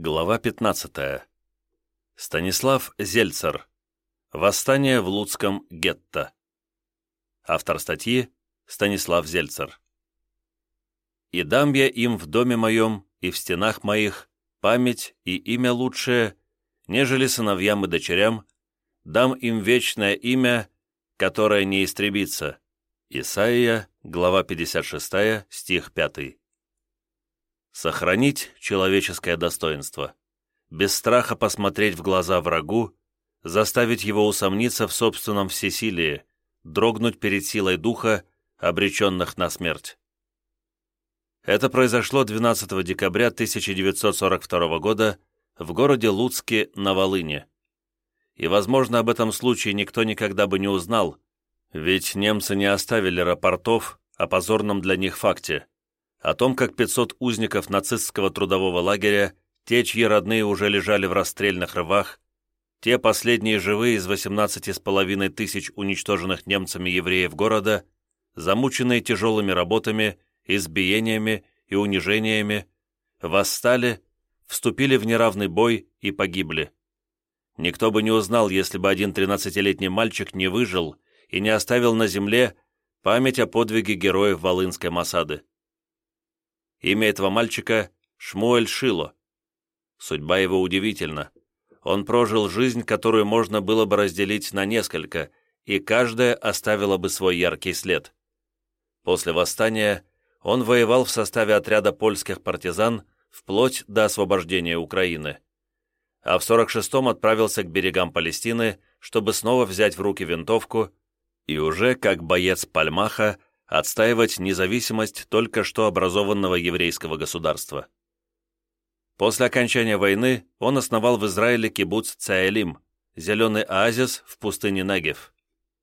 Глава 15. Станислав Зельцер. Восстание в Луцком гетто. Автор статьи Станислав Зельцер. «И дам я им в доме моем и в стенах моих память и имя лучшее, нежели сыновьям и дочерям, дам им вечное имя, которое не истребится». Исаия, глава 56, стих 5. Сохранить человеческое достоинство. Без страха посмотреть в глаза врагу, заставить его усомниться в собственном всесилии, дрогнуть перед силой духа, обреченных на смерть. Это произошло 12 декабря 1942 года в городе Луцке на Волыне. И, возможно, об этом случае никто никогда бы не узнал, ведь немцы не оставили рапортов о позорном для них факте о том, как 500 узников нацистского трудового лагеря, те, чьи родные уже лежали в расстрельных рвах, те последние живые из 18,5 тысяч уничтоженных немцами евреев города, замученные тяжелыми работами, избиениями и унижениями, восстали, вступили в неравный бой и погибли. Никто бы не узнал, если бы один 13-летний мальчик не выжил и не оставил на земле память о подвиге героев Волынской Масады. Имя этого мальчика – Шмуэль Шило. Судьба его удивительна. Он прожил жизнь, которую можно было бы разделить на несколько, и каждая оставила бы свой яркий след. После восстания он воевал в составе отряда польских партизан вплоть до освобождения Украины. А в 46-м отправился к берегам Палестины, чтобы снова взять в руки винтовку и уже как боец Пальмаха отстаивать независимость только что образованного еврейского государства. После окончания войны он основал в Израиле кибуц Цаэлим, зеленый оазис в пустыне Негев.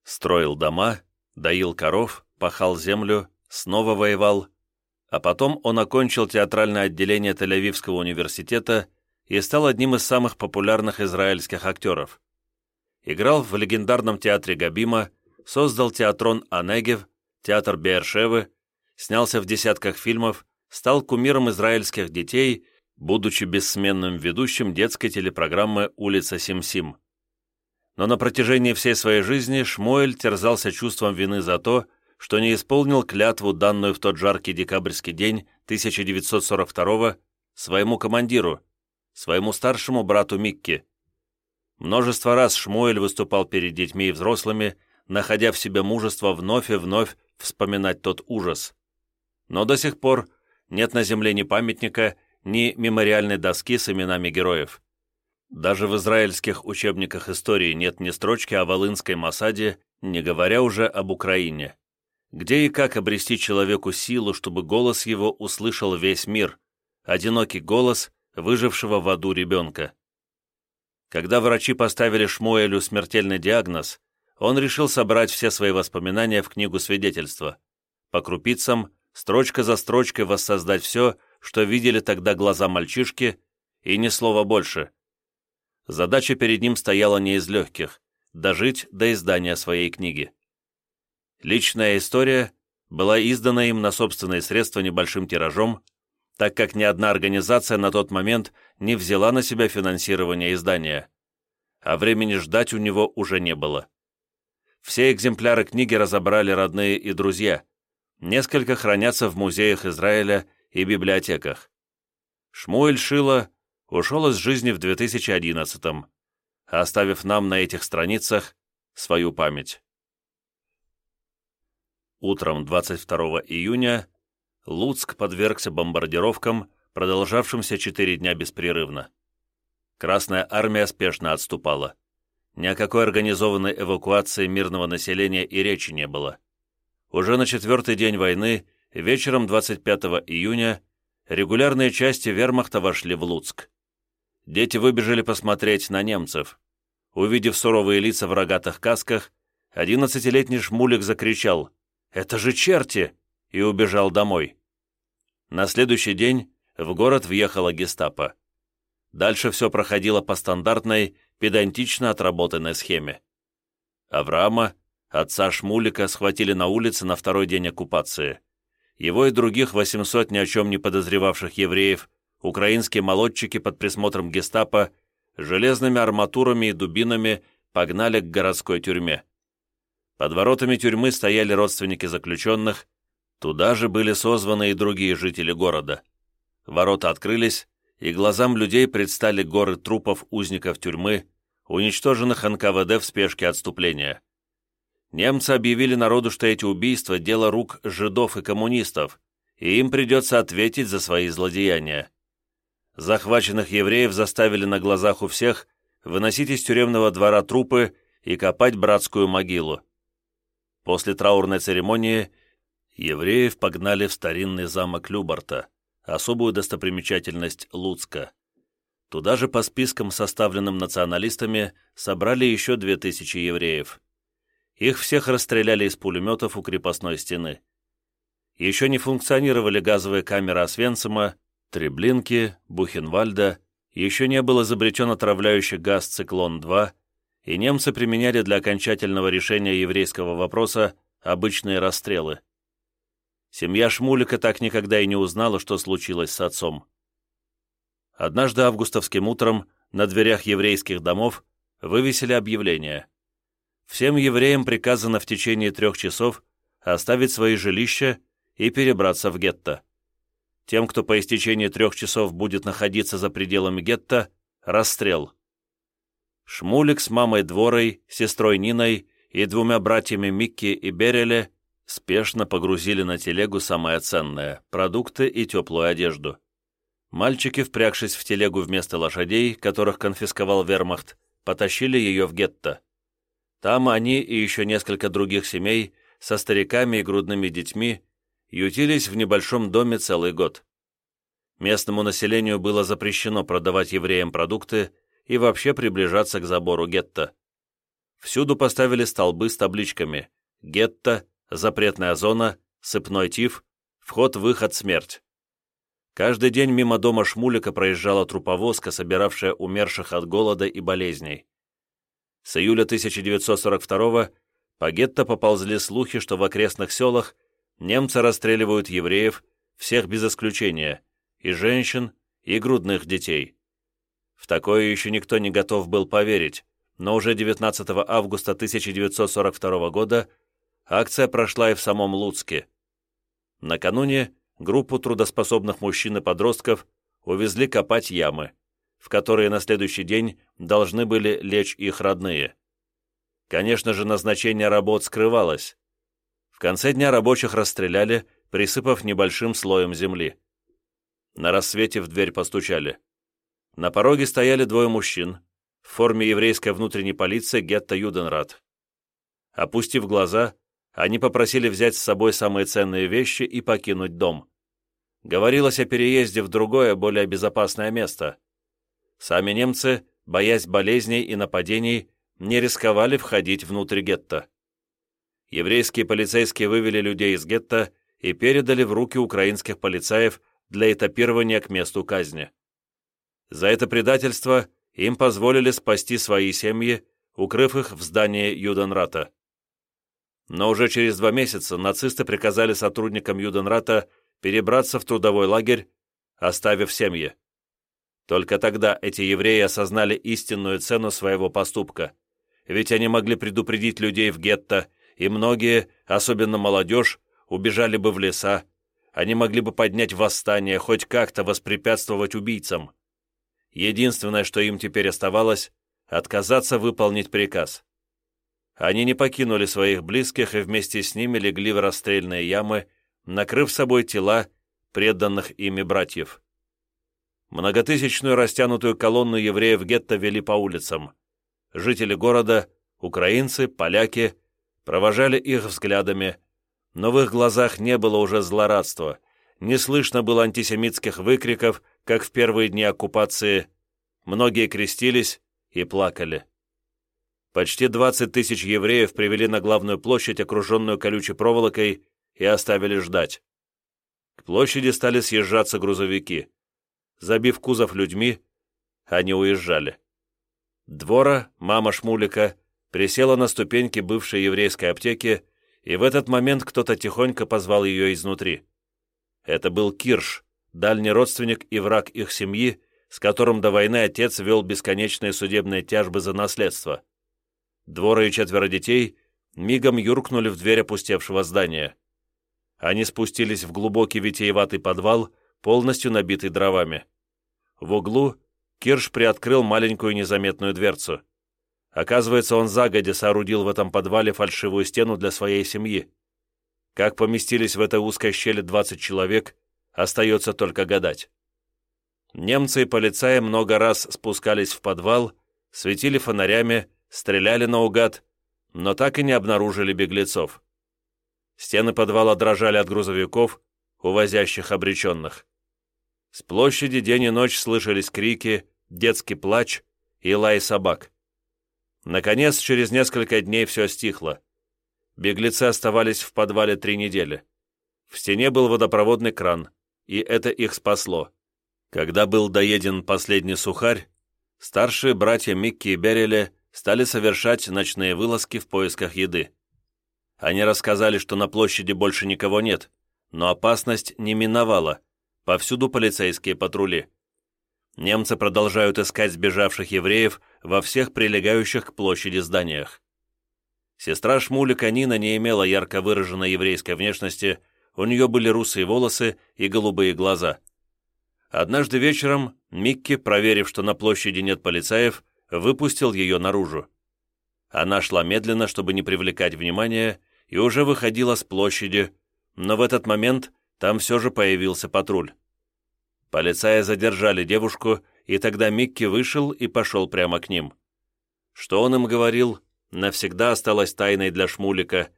Строил дома, доил коров, пахал землю, снова воевал, а потом он окончил театральное отделение Тель-Авивского университета и стал одним из самых популярных израильских актеров. Играл в легендарном театре Габима, создал театрон Анегев, театр Бершевы, снялся в десятках фильмов, стал кумиром израильских детей, будучи бессменным ведущим детской телепрограммы «Улица Сим-Сим». Но на протяжении всей своей жизни Шмуэль терзался чувством вины за то, что не исполнил клятву, данную в тот жаркий декабрьский день 1942 своему командиру, своему старшему брату Микки. Множество раз Шмуэль выступал перед детьми и взрослыми, находя в себе мужество вновь и вновь вспоминать тот ужас. Но до сих пор нет на земле ни памятника, ни мемориальной доски с именами героев. Даже в израильских учебниках истории нет ни строчки о Волынской Масаде, не говоря уже об Украине. Где и как обрести человеку силу, чтобы голос его услышал весь мир, одинокий голос выжившего в аду ребенка. Когда врачи поставили Шмуэлю смертельный диагноз, он решил собрать все свои воспоминания в книгу свидетельства. По крупицам, строчка за строчкой воссоздать все, что видели тогда глаза мальчишки, и ни слова больше. Задача перед ним стояла не из легких – дожить до издания своей книги. Личная история была издана им на собственные средства небольшим тиражом, так как ни одна организация на тот момент не взяла на себя финансирование издания, а времени ждать у него уже не было. Все экземпляры книги разобрали родные и друзья. Несколько хранятся в музеях Израиля и библиотеках. Шмуэль Шила ушел из жизни в 2011-м, оставив нам на этих страницах свою память. Утром 22 июня Луцк подвергся бомбардировкам, продолжавшимся четыре дня беспрерывно. Красная армия спешно отступала. Ни о какой организованной эвакуации мирного населения и речи не было. Уже на четвертый день войны, вечером 25 июня, регулярные части вермахта вошли в Луцк. Дети выбежали посмотреть на немцев. Увидев суровые лица в рогатых касках, одиннадцатилетний шмулик закричал «Это же черти!» и убежал домой. На следующий день в город въехала гестапо. Дальше все проходило по стандартной, педантично отработанной схеме. Авраама, отца Шмулика, схватили на улице на второй день оккупации. Его и других 800 ни о чем не подозревавших евреев украинские молодчики под присмотром гестапо железными арматурами и дубинами погнали к городской тюрьме. Под воротами тюрьмы стояли родственники заключенных, туда же были созваны и другие жители города. Ворота открылись, и глазам людей предстали горы трупов узников тюрьмы, уничтоженных НКВД в спешке отступления. Немцы объявили народу, что эти убийства – дело рук жидов и коммунистов, и им придется ответить за свои злодеяния. Захваченных евреев заставили на глазах у всех выносить из тюремного двора трупы и копать братскую могилу. После траурной церемонии евреев погнали в старинный замок Любарта, особую достопримечательность Луцка. Туда же по спискам, составленным националистами, собрали еще две тысячи евреев. Их всех расстреляли из пулеметов у крепостной стены. Еще не функционировали газовые камеры Освенцима, Треблинки, Бухенвальда, еще не был изобретен отравляющий газ «Циклон-2», и немцы применяли для окончательного решения еврейского вопроса обычные расстрелы. Семья Шмулика так никогда и не узнала, что случилось с отцом. Однажды августовским утром на дверях еврейских домов вывесили объявление. Всем евреям приказано в течение трех часов оставить свои жилища и перебраться в гетто. Тем, кто по истечении трех часов будет находиться за пределами гетто, расстрел. Шмулик с мамой Дворой, сестрой Ниной и двумя братьями Микки и Береле спешно погрузили на телегу самое ценное – продукты и теплую одежду. Мальчики, впрягшись в телегу вместо лошадей, которых конфисковал вермахт, потащили ее в гетто. Там они и еще несколько других семей со стариками и грудными детьми ютились в небольшом доме целый год. Местному населению было запрещено продавать евреям продукты и вообще приближаться к забору гетто. Всюду поставили столбы с табличками «Гетто», «Запретная зона», «Сыпной тиф», «Вход-выход, смерть». Каждый день мимо дома Шмулика проезжала труповозка, собиравшая умерших от голода и болезней. С июля 1942 по гетто поползли слухи, что в окрестных селах немцы расстреливают евреев, всех без исключения, и женщин, и грудных детей. В такое еще никто не готов был поверить, но уже 19 августа 1942 года акция прошла и в самом Луцке. Накануне группу трудоспособных мужчин и подростков увезли копать ямы, в которые на следующий день должны были лечь их родные. Конечно же, назначение работ скрывалось, в конце дня рабочих расстреляли, присыпав небольшим слоем земли. На рассвете в дверь постучали. На пороге стояли двое мужчин в форме еврейской внутренней полиции гетто Юденрат. Опустив глаза, они попросили взять с собой самые ценные вещи и покинуть дом. Говорилось о переезде в другое, более безопасное место. Сами немцы, боясь болезней и нападений, не рисковали входить внутрь гетто еврейские полицейские вывели людей из гетто и передали в руки украинских полицаев для этапирования к месту казни. За это предательство им позволили спасти свои семьи, укрыв их в здании Юденрата. Но уже через два месяца нацисты приказали сотрудникам Юденрата перебраться в трудовой лагерь, оставив семьи. Только тогда эти евреи осознали истинную цену своего поступка, ведь они могли предупредить людей в гетто и многие, особенно молодежь, убежали бы в леса, они могли бы поднять восстание, хоть как-то воспрепятствовать убийцам. Единственное, что им теперь оставалось, отказаться выполнить приказ. Они не покинули своих близких и вместе с ними легли в расстрельные ямы, накрыв собой тела преданных ими братьев. Многотысячную растянутую колонну евреев гетто вели по улицам. Жители города, украинцы, поляки, провожали их взглядами, но в их глазах не было уже злорадства, не слышно было антисемитских выкриков, как в первые дни оккупации. Многие крестились и плакали. Почти 20 тысяч евреев привели на главную площадь, окруженную колючей проволокой, и оставили ждать. К площади стали съезжаться грузовики. Забив кузов людьми, они уезжали. Двора, мама Шмулика, присела на ступеньки бывшей еврейской аптеки, и в этот момент кто-то тихонько позвал ее изнутри. Это был Кирш, дальний родственник и враг их семьи, с которым до войны отец вел бесконечные судебные тяжбы за наследство. Двора и четверо детей мигом юркнули в дверь опустевшего здания. Они спустились в глубокий витиеватый подвал, полностью набитый дровами. В углу Кирш приоткрыл маленькую незаметную дверцу. Оказывается, он загодя соорудил в этом подвале фальшивую стену для своей семьи. Как поместились в этой узкой щели 20 человек, остается только гадать. Немцы и полицаи много раз спускались в подвал, светили фонарями, стреляли наугад, но так и не обнаружили беглецов. Стены подвала дрожали от грузовиков, увозящих обреченных. С площади день и ночь слышались крики, детский плач и лай собак. Наконец, через несколько дней все стихло. Беглецы оставались в подвале три недели. В стене был водопроводный кран, и это их спасло. Когда был доеден последний сухарь, старшие братья Микки и Береля стали совершать ночные вылазки в поисках еды. Они рассказали, что на площади больше никого нет, но опасность не миновала, повсюду полицейские патрули. Немцы продолжают искать сбежавших евреев во всех прилегающих к площади зданиях. Сестра Шмулика Нина не имела ярко выраженной еврейской внешности, у нее были русые волосы и голубые глаза. Однажды вечером Микки, проверив, что на площади нет полицаев, выпустил ее наружу. Она шла медленно, чтобы не привлекать внимания, и уже выходила с площади, но в этот момент там все же появился патруль. Полицаи задержали девушку, и тогда Микки вышел и пошел прямо к ним. Что он им говорил, навсегда осталось тайной для Шмулика,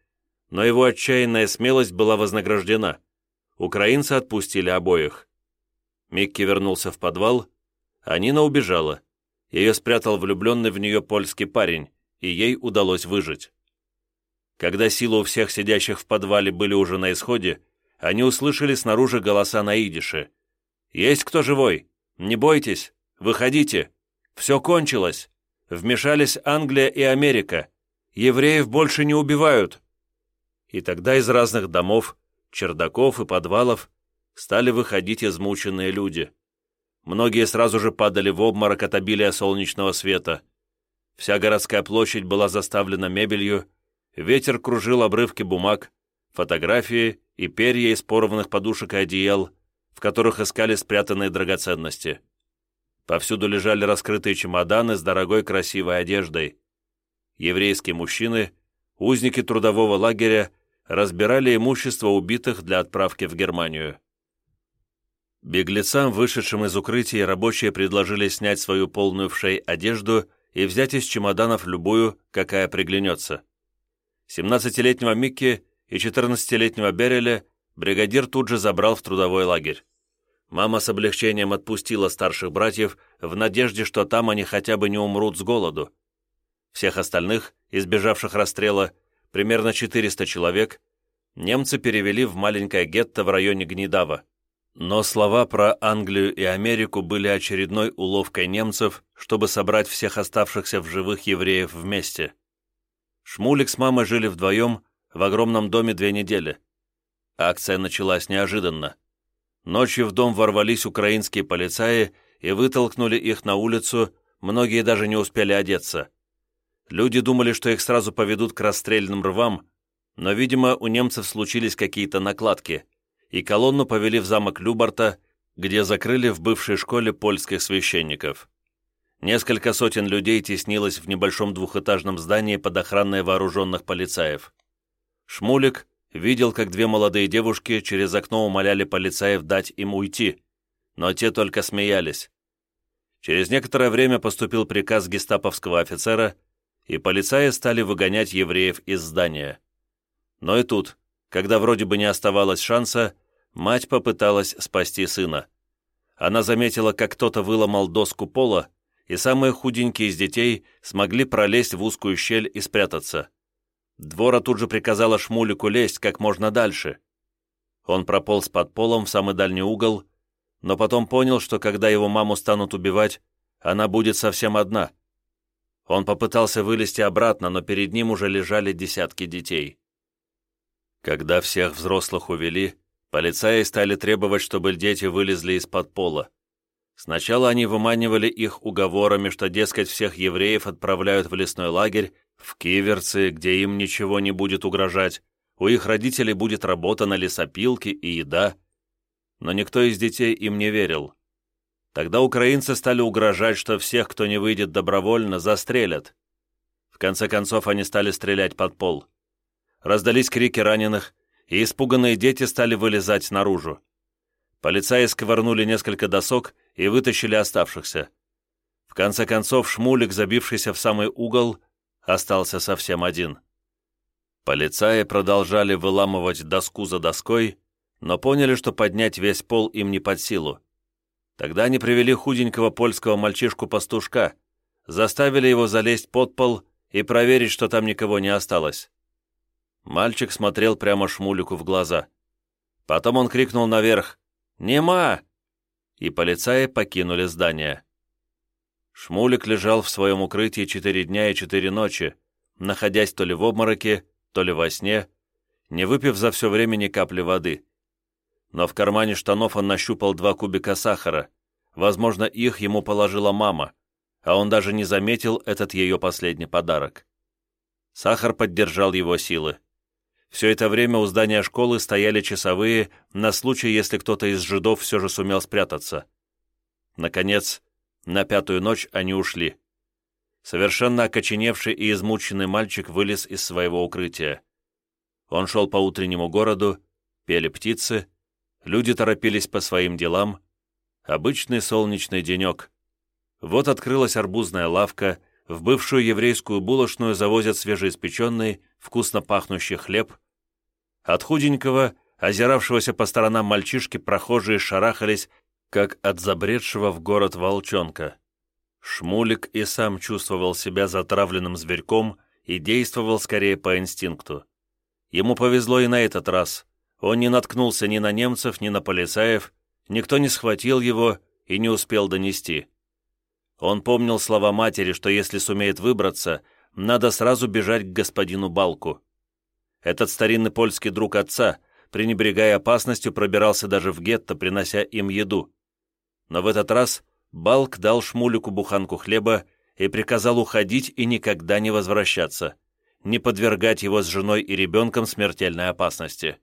но его отчаянная смелость была вознаграждена. Украинцы отпустили обоих. Микки вернулся в подвал, а Нина убежала. Ее спрятал влюбленный в нее польский парень, и ей удалось выжить. Когда силы у всех сидящих в подвале были уже на исходе, они услышали снаружи голоса на идише. «Есть кто живой? Не бойтесь! Выходите! Все кончилось! Вмешались Англия и Америка! Евреев больше не убивают!» И тогда из разных домов, чердаков и подвалов стали выходить измученные люди. Многие сразу же падали в обморок от обилия солнечного света. Вся городская площадь была заставлена мебелью, ветер кружил обрывки бумаг, фотографии и перья из порванных подушек и одеял, в которых искали спрятанные драгоценности. Повсюду лежали раскрытые чемоданы с дорогой красивой одеждой. Еврейские мужчины, узники трудового лагеря, разбирали имущество убитых для отправки в Германию. Беглецам, вышедшим из укрытия, рабочие предложили снять свою полную в шей одежду и взять из чемоданов любую, какая приглянется. 17-летнего Микки и 14-летнего Береля бригадир тут же забрал в трудовой лагерь. Мама с облегчением отпустила старших братьев в надежде, что там они хотя бы не умрут с голоду. Всех остальных, избежавших расстрела, примерно 400 человек, немцы перевели в маленькое гетто в районе Гнедава. Но слова про Англию и Америку были очередной уловкой немцев, чтобы собрать всех оставшихся в живых евреев вместе. Шмулик с мамой жили вдвоем в огромном доме две недели. Акция началась неожиданно. Ночью в дом ворвались украинские полицаи и вытолкнули их на улицу, многие даже не успели одеться. Люди думали, что их сразу поведут к расстрельным рвам, но, видимо, у немцев случились какие-то накладки – и колонну повели в замок Любарта, где закрыли в бывшей школе польских священников. Несколько сотен людей теснилось в небольшом двухэтажном здании под охраной вооруженных полицаев. Шмулик видел, как две молодые девушки через окно умоляли полицаев дать им уйти, но те только смеялись. Через некоторое время поступил приказ гестаповского офицера, и полицаи стали выгонять евреев из здания. Но и тут когда вроде бы не оставалось шанса, мать попыталась спасти сына. Она заметила, как кто-то выломал доску пола, и самые худенькие из детей смогли пролезть в узкую щель и спрятаться. Двора тут же приказала Шмулику лезть как можно дальше. Он прополз под полом в самый дальний угол, но потом понял, что когда его маму станут убивать, она будет совсем одна. Он попытался вылезти обратно, но перед ним уже лежали десятки детей. Когда всех взрослых увели, Полицаи стали требовать, чтобы дети вылезли из-под пола. Сначала они выманивали их уговорами, что, дескать, всех евреев отправляют в лесной лагерь, в Киверцы, где им ничего не будет угрожать, у их родителей будет работа на лесопилке и еда. Но никто из детей им не верил. Тогда украинцы стали угрожать, что всех, кто не выйдет добровольно, застрелят. В конце концов, они стали стрелять под пол. Раздались крики раненых, и испуганные дети стали вылезать наружу. Полицаи сковырнули несколько досок и вытащили оставшихся. В конце концов, Шмулик, забившийся в самый угол, остался совсем один. Полицаи продолжали выламывать доску за доской, но поняли, что поднять весь пол им не под силу. Тогда они привели худенького польского мальчишку-пастушка, заставили его залезть под пол и проверить, что там никого не осталось. Мальчик смотрел прямо Шмулику в глаза. Потом он крикнул наверх «Нема!» и полицаи покинули здание. Шмулик лежал в своем укрытии четыре дня и четыре ночи, находясь то ли в обмороке, то ли во сне, не выпив за все время ни капли воды но в кармане штанов он нащупал два кубика сахара. Возможно, их ему положила мама, а он даже не заметил этот ее последний подарок. Сахар поддержал его силы. Все это время у здания школы стояли часовые на случай, если кто-то из жидов все же сумел спрятаться. Наконец, на пятую ночь они ушли. Совершенно окоченевший и измученный мальчик вылез из своего укрытия. Он шел по утреннему городу, пели птицы, Люди торопились по своим делам. Обычный солнечный денек. Вот открылась арбузная лавка, в бывшую еврейскую булочную завозят свежеиспеченный, вкусно пахнущий хлеб. От худенького, озиравшегося по сторонам мальчишки, прохожие шарахались, как от забредшего в город волчонка. Шмулик и сам чувствовал себя затравленным зверьком и действовал скорее по инстинкту. Ему повезло и на этот раз. Он не наткнулся ни на немцев, ни на полицаев, никто не схватил его и не успел донести. Он помнил слова матери, что если сумеет выбраться, надо сразу бежать к господину Балку. Этот старинный польский друг отца, пренебрегая опасностью, пробирался даже в гетто, принося им еду. Но в этот раз Балк дал Шмулику буханку хлеба и приказал уходить и никогда не возвращаться, не подвергать его с женой и ребенком смертельной опасности.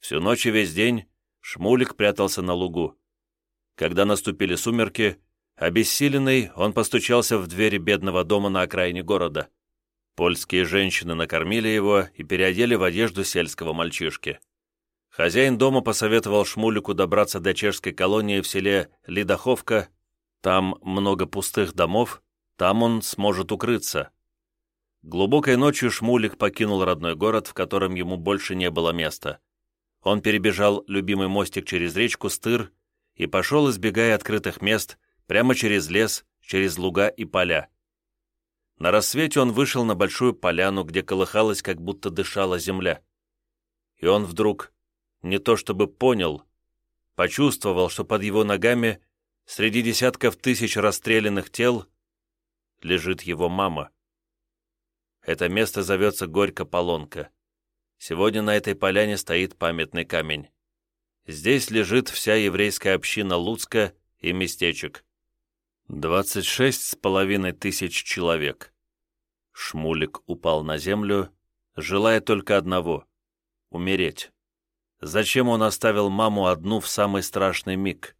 Всю ночь и весь день Шмулик прятался на лугу. Когда наступили сумерки, обессиленный, он постучался в двери бедного дома на окраине города. Польские женщины накормили его и переодели в одежду сельского мальчишки. Хозяин дома посоветовал Шмулику добраться до чешской колонии в селе Лидоховка. Там много пустых домов, там он сможет укрыться. Глубокой ночью Шмулик покинул родной город, в котором ему больше не было места. Он перебежал любимый мостик через речку Стыр и пошел, избегая открытых мест, прямо через лес, через луга и поля. На рассвете он вышел на большую поляну, где колыхалась, как будто дышала земля. И он вдруг, не то чтобы понял, почувствовал, что под его ногами, среди десятков тысяч расстрелянных тел, лежит его мама. Это место зовется Горько-Полонка. Сегодня на этой поляне стоит памятный камень. Здесь лежит вся еврейская община Луцка и местечек. Двадцать шесть с половиной тысяч человек. Шмулик упал на землю, желая только одного — умереть. Зачем он оставил маму одну в самый страшный миг?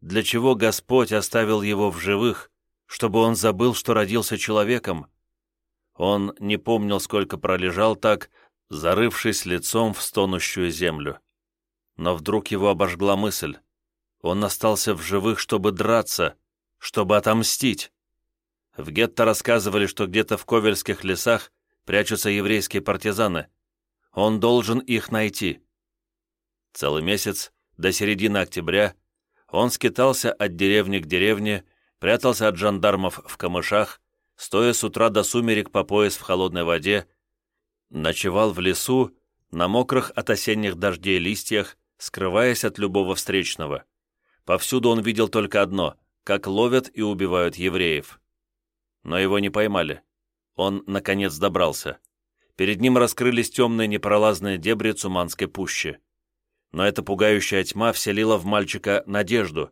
Для чего Господь оставил его в живых, чтобы он забыл, что родился человеком? Он не помнил, сколько пролежал так, зарывшись лицом в стонущую землю. Но вдруг его обожгла мысль. Он остался в живых, чтобы драться, чтобы отомстить. В гетто рассказывали, что где-то в Ковельских лесах прячутся еврейские партизаны. Он должен их найти. Целый месяц, до середины октября, он скитался от деревни к деревне, прятался от жандармов в камышах, стоя с утра до сумерек по пояс в холодной воде, Ночевал в лесу, на мокрых от осенних дождей листьях, скрываясь от любого встречного. Повсюду он видел только одно — как ловят и убивают евреев. Но его не поймали. Он, наконец, добрался. Перед ним раскрылись темные непролазные дебри Цуманской пущи. Но эта пугающая тьма вселила в мальчика надежду.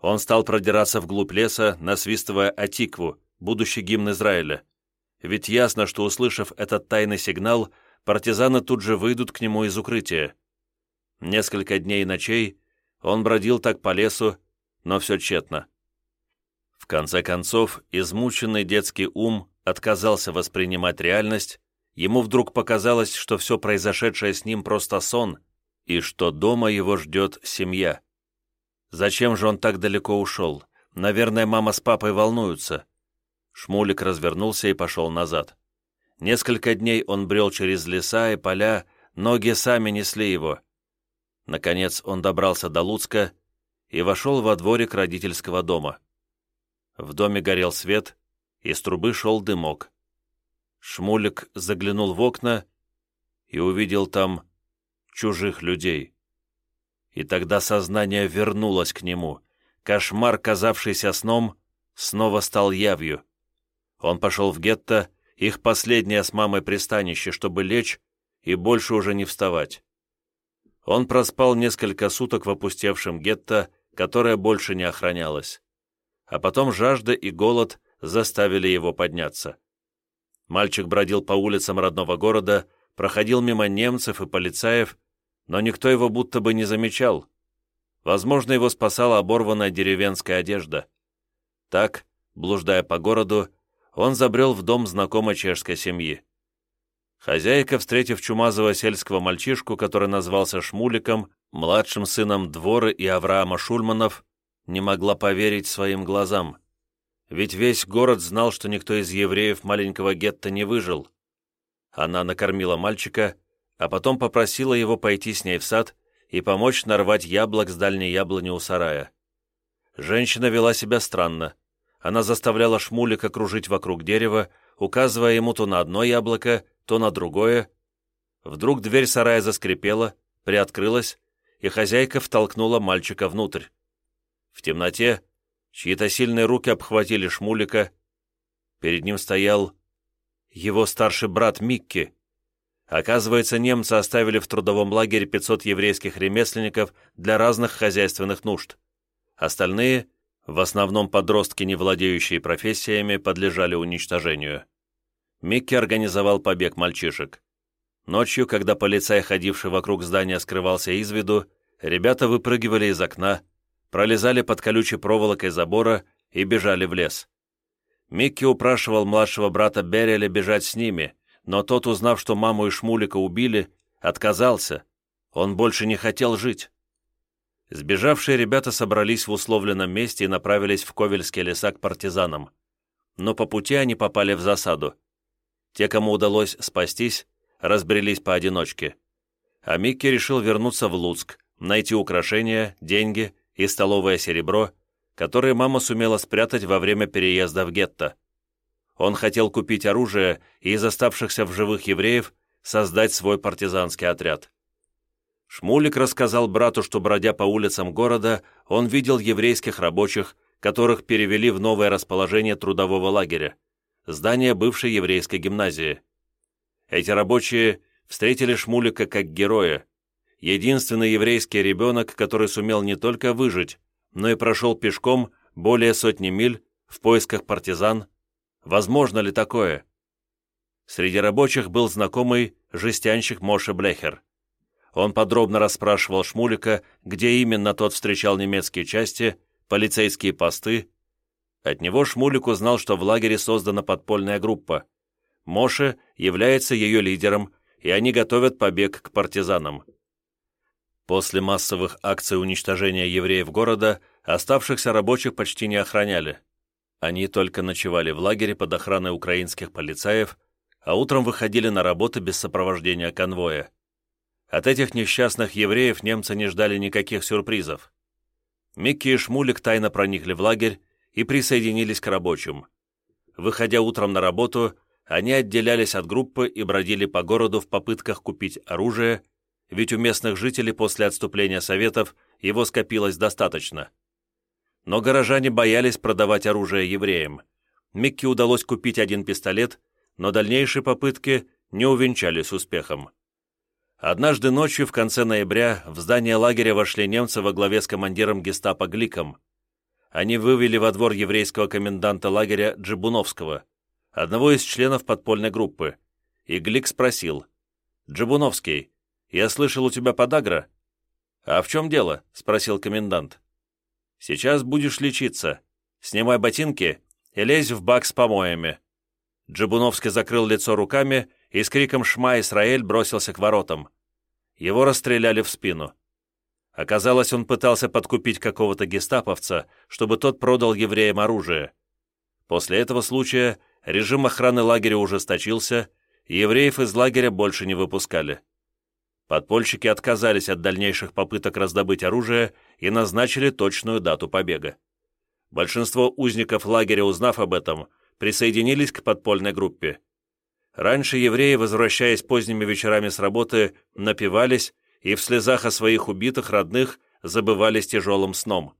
Он стал продираться вглубь леса, насвистывая Атикву, будущий гимн Израиля. Ведь ясно, что, услышав этот тайный сигнал, партизаны тут же выйдут к нему из укрытия. Несколько дней и ночей он бродил так по лесу, но все тщетно. В конце концов, измученный детский ум отказался воспринимать реальность, ему вдруг показалось, что все произошедшее с ним просто сон, и что дома его ждет семья. Зачем же он так далеко ушел? Наверное, мама с папой волнуются. Шмулик развернулся и пошел назад. Несколько дней он брел через леса и поля, ноги сами несли его. Наконец он добрался до Луцка и вошел во дворик родительского дома. В доме горел свет, из трубы шел дымок. Шмулик заглянул в окна и увидел там чужих людей. И тогда сознание вернулось к нему. Кошмар, казавшийся сном, снова стал явью. Он пошел в гетто, их последнее с мамой пристанище, чтобы лечь и больше уже не вставать. Он проспал несколько суток в опустевшем гетто, которое больше не охранялось. А потом жажда и голод заставили его подняться. Мальчик бродил по улицам родного города, проходил мимо немцев и полицаев, но никто его будто бы не замечал. Возможно, его спасала оборванная деревенская одежда. Так, блуждая по городу, он забрел в дом знакомой чешской семьи. Хозяйка, встретив чумазого сельского мальчишку, который назвался Шмуликом, младшим сыном Дворы и Авраама Шульманов, не могла поверить своим глазам. Ведь весь город знал, что никто из евреев маленького гетто не выжил. Она накормила мальчика, а потом попросила его пойти с ней в сад и помочь нарвать яблок с дальней яблони у сарая. Женщина вела себя странно. Она заставляла Шмулика кружить вокруг дерева, указывая ему то на одно яблоко, то на другое. Вдруг дверь сарая заскрипела, приоткрылась, и хозяйка втолкнула мальчика внутрь. В темноте чьи-то сильные руки обхватили Шмулика. Перед ним стоял его старший брат Микки. Оказывается, немцы оставили в трудовом лагере 500 еврейских ремесленников для разных хозяйственных нужд. Остальные, в основном подростки, не владеющие профессиями, подлежали уничтожению. Микки организовал побег мальчишек. Ночью, когда полицай, ходивший вокруг здания, скрывался из виду, ребята выпрыгивали из окна, пролезали под колючей проволокой забора и бежали в лес. Микки упрашивал младшего брата Береля бежать с ними, но тот, узнав, что маму и Шмулика убили, отказался. Он больше не хотел жить. Сбежавшие ребята собрались в условленном месте и направились в Ковельские леса к партизанам. Но по пути они попали в засаду. Те, кому удалось спастись, разбрелись поодиночке. А Микки решил вернуться в Луцк, найти украшения, деньги и столовое серебро, которые мама сумела спрятать во время переезда в гетто. Он хотел купить оружие и из оставшихся в живых евреев создать свой партизанский отряд. Шмулик рассказал брату, что, бродя по улицам города, он видел еврейских рабочих, которых перевели в новое расположение трудового лагеря здание бывшей еврейской гимназии. Эти рабочие встретили Шмулика как героя, единственный еврейский ребенок, который сумел не только выжить, но и прошел пешком более сотни миль в поисках партизан. Возможно ли такое? Среди рабочих был знакомый жестянщик Моше Блехер. Он подробно расспрашивал Шмулика, где именно тот встречал немецкие части, полицейские посты от него Шмулик узнал, что в лагере создана подпольная группа. Моше является ее лидером, и они готовят побег к партизанам. После массовых акций уничтожения евреев города оставшихся рабочих почти не охраняли. Они только ночевали в лагере под охраной украинских полицаев, а утром выходили на работу без сопровождения конвоя. От этих несчастных евреев немцы не ждали никаких сюрпризов. Микки и Шмулик тайно проникли в лагерь и присоединились к рабочим. Выходя утром на работу, они отделялись от группы и бродили по городу в попытках купить оружие, ведь у местных жителей после отступления Советов его скопилось достаточно. Но горожане боялись продавать оружие евреям. Микке удалось купить один пистолет, но дальнейшие попытки не увенчались успехом. Однажды ночью в конце ноября в здание лагеря вошли немцы во главе с командиром гестапо Гликом. Они вывели во двор еврейского коменданта лагеря Джибуновского, одного из членов подпольной группы, и Глик спросил, «Джибуновский, я слышал, у тебя подагра?» «А в чем дело?» — спросил комендант. «Сейчас будешь лечиться. Снимай ботинки и лезь в бак с помоями». Джибуновский закрыл лицо руками и с криком «Шма Исраэль!» бросился к воротам. Его расстреляли в спину. Оказалось, он пытался подкупить какого-то гестаповца, чтобы тот продал евреям оружие. После этого случая режим охраны лагеря ужесточился, и евреев из лагеря больше не выпускали. Подпольщики отказались от дальнейших попыток раздобыть оружие и назначили точную дату побега. Большинство узников лагеря, узнав об этом, присоединились к подпольной группе. Раньше евреи, возвращаясь поздними вечерами с работы, напивались и в слезах о своих убитых родных забывались тяжелым сном.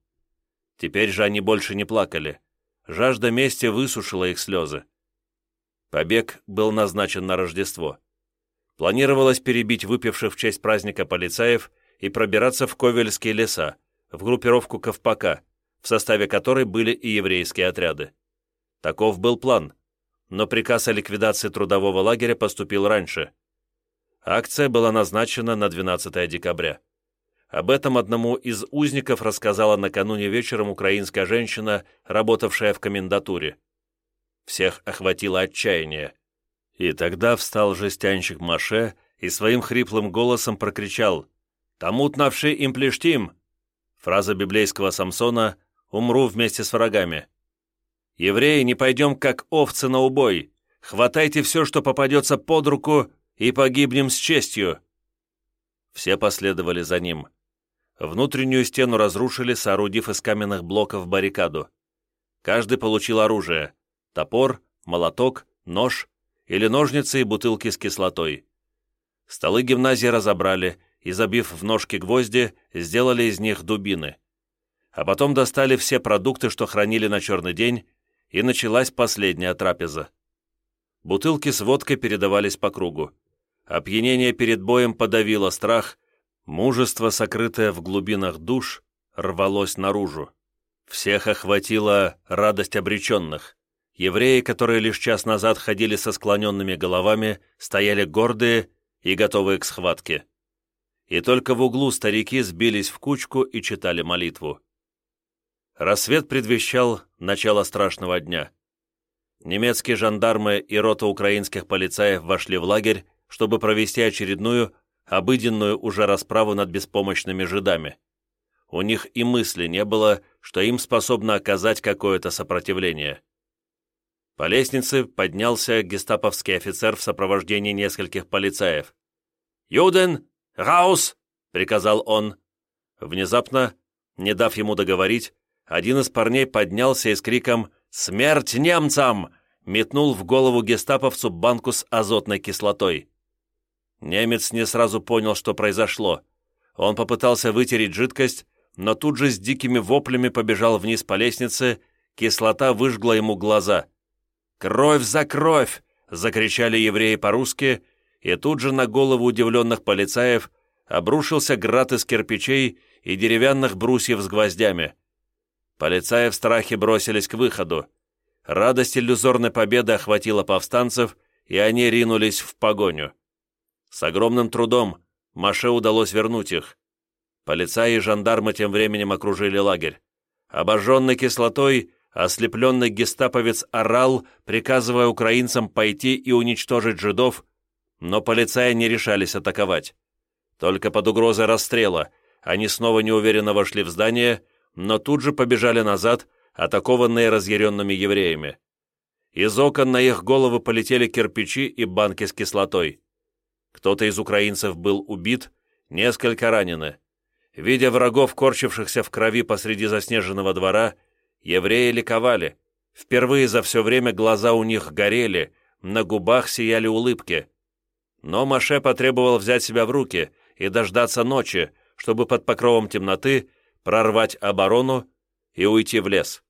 Теперь же они больше не плакали. Жажда мести высушила их слезы. Побег был назначен на Рождество. Планировалось перебить выпивших в честь праздника полицаев и пробираться в Ковельские леса, в группировку Ковпака, в составе которой были и еврейские отряды. Таков был план, но приказ о ликвидации трудового лагеря поступил раньше. Акция была назначена на 12 декабря. Об этом одному из узников рассказала накануне вечером украинская женщина, работавшая в комендатуре. Всех охватило отчаяние. И тогда встал жестянщик Маше и своим хриплым голосом прокричал «Тамут навши им плештим!» Фраза библейского Самсона «Умру вместе с врагами». «Евреи, не пойдем как овцы на убой! Хватайте все, что попадется под руку, и погибнем с честью!» Все последовали за ним. Внутреннюю стену разрушили, соорудив из каменных блоков баррикаду. Каждый получил оружие – топор, молоток, нож или ножницы и бутылки с кислотой. Столы гимназии разобрали и, забив в ножки гвозди, сделали из них дубины. А потом достали все продукты, что хранили на черный день, и началась последняя трапеза. Бутылки с водкой передавались по кругу. Опьянение перед боем подавило страх, мужество, сокрытое в глубинах душ, рвалось наружу. Всех охватила радость обреченных. Евреи, которые лишь час назад ходили со склоненными головами, стояли гордые и готовые к схватке. И только в углу старики сбились в кучку и читали молитву. Рассвет предвещал начало страшного дня. Немецкие жандармы и рота украинских полицаев вошли в лагерь, чтобы провести очередную, обыденную уже расправу над беспомощными жидами. У них и мысли не было, что им способно оказать какое-то сопротивление. По лестнице поднялся гестаповский офицер в сопровождении нескольких полицаев. «Юден! Раус!» — приказал он. Внезапно, не дав ему договорить, один из парней поднялся и с криком «Смерть немцам!» метнул в голову гестаповцу банку с азотной кислотой. Немец не сразу понял, что произошло. Он попытался вытереть жидкость, но тут же с дикими воплями побежал вниз по лестнице, кислота выжгла ему глаза. «Кровь за кровь!» — закричали евреи по-русски, и тут же на голову удивленных полицаев обрушился град из кирпичей и деревянных брусьев с гвоздями. Полицаи в страхе бросились к выходу. Радость иллюзорной победы охватила повстанцев, и они ринулись в погоню. С огромным трудом Маше удалось вернуть их. Полицаи и жандармы тем временем окружили лагерь. Обожженный кислотой, Ослепленный гестаповец орал, приказывая украинцам пойти и уничтожить жидов, но полицаи не решались атаковать. Только под угрозой расстрела они снова неуверенно вошли в здание, но тут же побежали назад, атакованные разъяренными евреями. Из окон на их головы полетели кирпичи и банки с кислотой. Кто-то из украинцев был убит, несколько ранены. Видя врагов, корчившихся в крови посреди заснеженного двора, Евреи ликовали. Впервые за все время глаза у них горели, на губах сияли улыбки. Но Маше потребовал взять себя в руки и дождаться ночи, чтобы под покровом темноты прорвать оборону и уйти в лес.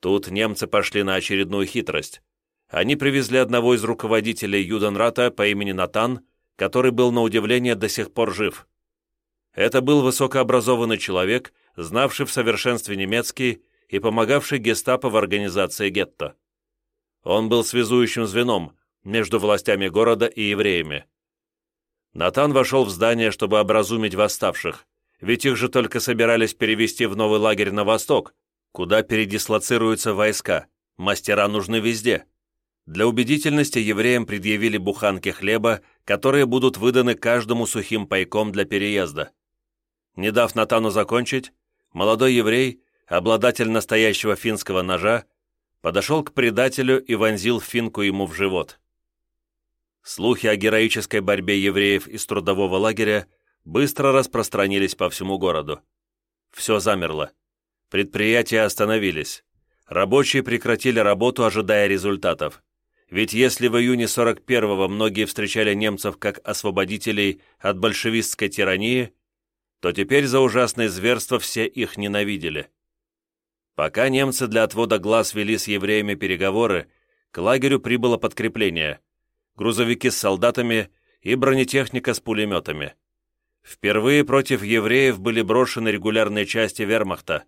Тут немцы пошли на очередную хитрость. Они привезли одного из руководителей Юденрата по имени Натан, который был на удивление до сих пор жив. Это был высокообразованный человек, знавший в совершенстве немецкий и помогавший гестапо в организации гетто. Он был связующим звеном между властями города и евреями. Натан вошел в здание, чтобы образумить восставших, ведь их же только собирались перевести в новый лагерь на восток, куда передислоцируются войска. Мастера нужны везде. Для убедительности евреям предъявили буханки хлеба, которые будут выданы каждому сухим пайком для переезда. Не дав Натану закончить, молодой еврей, обладатель настоящего финского ножа, подошел к предателю и вонзил финку ему в живот. Слухи о героической борьбе евреев из трудового лагеря быстро распространились по всему городу. Все замерло. Предприятия остановились. Рабочие прекратили работу, ожидая результатов. Ведь если в июне 41-го многие встречали немцев как освободителей от большевистской тирании, то теперь за ужасные зверства все их ненавидели. Пока немцы для отвода глаз вели с евреями переговоры, к лагерю прибыло подкрепление, грузовики с солдатами и бронетехника с пулеметами. Впервые против евреев были брошены регулярные части вермахта,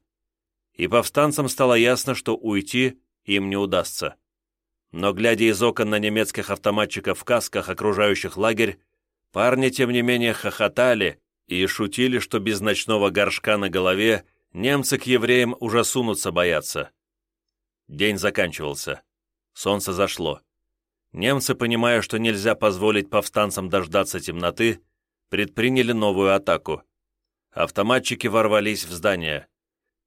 и повстанцам стало ясно, что уйти им не удастся. Но, глядя из окон на немецких автоматчиков в касках, окружающих лагерь, парни, тем не менее, хохотали и шутили, что без ночного горшка на голове немцы к евреям уже сунуться боятся. День заканчивался. Солнце зашло. Немцы, понимая, что нельзя позволить повстанцам дождаться темноты, предприняли новую атаку. Автоматчики ворвались в здание.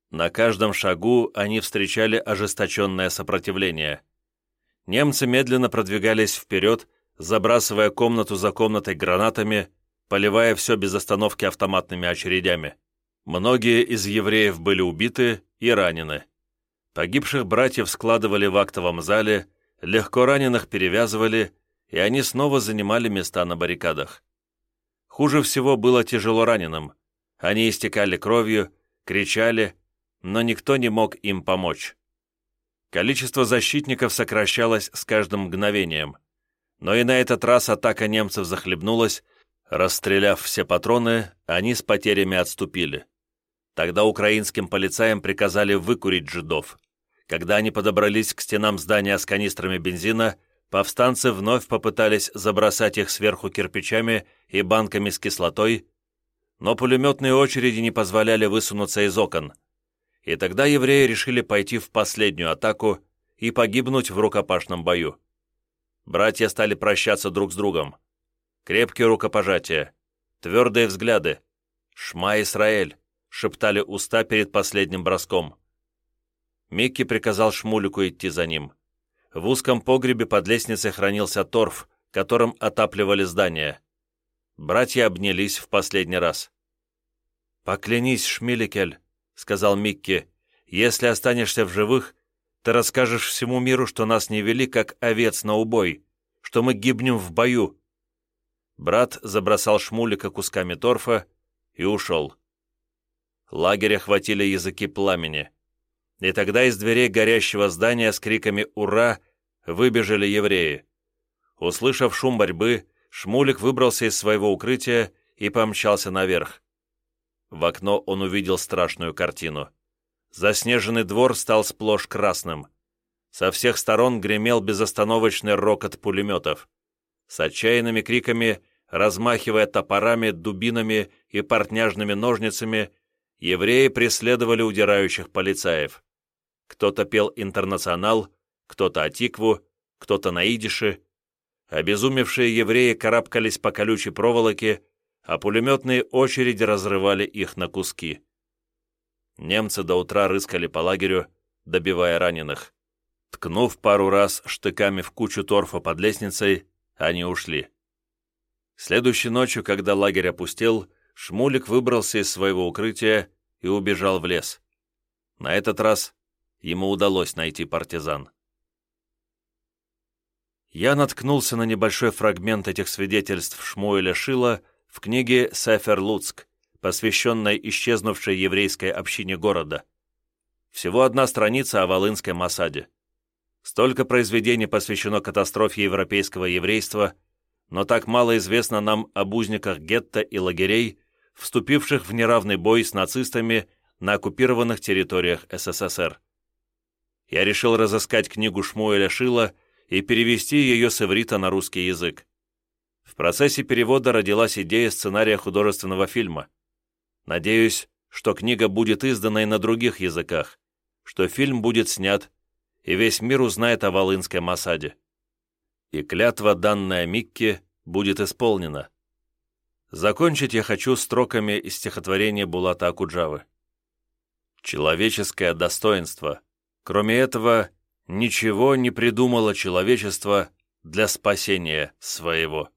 На каждом шагу они встречали ожесточенное сопротивление. Немцы медленно продвигались вперед, забрасывая комнату за комнатой гранатами, поливая все без остановки автоматными очередями. Многие из евреев были убиты и ранены. Погибших братьев складывали в актовом зале, легко раненых перевязывали, и они снова занимали места на баррикадах. Хуже всего было тяжело раненым. Они истекали кровью, кричали, но никто не мог им помочь. Количество защитников сокращалось с каждым мгновением. Но и на этот раз атака немцев захлебнулась, расстреляв все патроны, они с потерями отступили. Тогда украинским полицаям приказали выкурить жидов. Когда они подобрались к стенам здания с канистрами бензина, повстанцы вновь попытались забросать их сверху кирпичами и банками с кислотой, но пулеметные очереди не позволяли высунуться из окон. И тогда евреи решили пойти в последнюю атаку и погибнуть в рукопашном бою. Братья стали прощаться друг с другом. Крепкие рукопожатия, твердые взгляды. «Шма Исраэль!» Шептали уста перед последним броском. Микки приказал Шмулику идти за ним. В узком погребе под лестницей хранился торф, которым отапливали здание. Братья обнялись в последний раз. «Поклянись, Шмиликель», — сказал Микки, — «если останешься в живых, ты расскажешь всему миру, что нас не вели, как овец на убой, что мы гибнем в бою». Брат забросал Шмулика кусками торфа и ушел. Лагерь охватили языки пламени. И тогда из дверей горящего здания с криками «Ура!» выбежали евреи. Услышав шум борьбы, Шмулик выбрался из своего укрытия и помчался наверх. В окно он увидел страшную картину. Заснеженный двор стал сплошь красным. Со всех сторон гремел безостановочный рокот пулеметов. С отчаянными криками, размахивая топорами, дубинами и портняжными ножницами, евреи преследовали удирающих полицаев. Кто-то пел «Интернационал», кто-то «Атикву», кто-то на идише. Обезумевшие евреи карабкались по колючей проволоке, а пулеметные очереди разрывали их на куски. Немцы до утра рыскали по лагерю, добивая раненых. Ткнув пару раз штыками в кучу торфа под лестницей, они ушли. Следующей ночью, когда лагерь опустел, Шмулик выбрался из своего укрытия и убежал в лес. На этот раз ему удалось найти партизан. Я наткнулся на небольшой фрагмент этих свидетельств Шмуэля Шила в книге «Сефер Луцк», посвященной исчезнувшей еврейской общине города. Всего одна страница о Волынской Масаде. Столько произведений посвящено катастрофе европейского еврейства, но так мало известно нам об узниках гетто и лагерей, вступивших в неравный бой с нацистами на оккупированных территориях СССР. Я решил разыскать книгу Шмуэля Шила и перевести ее с иврита на русский язык. В процессе перевода родилась идея сценария художественного фильма. Надеюсь, что книга будет издана и на других языках, что фильм будет снят, и весь мир узнает о Волынском осаде. И клятва, данная Микке, будет исполнена. Закончить я хочу строками из стихотворения Булата Акуджавы. Человеческое достоинство. Кроме этого, ничего не придумало человечество для спасения своего.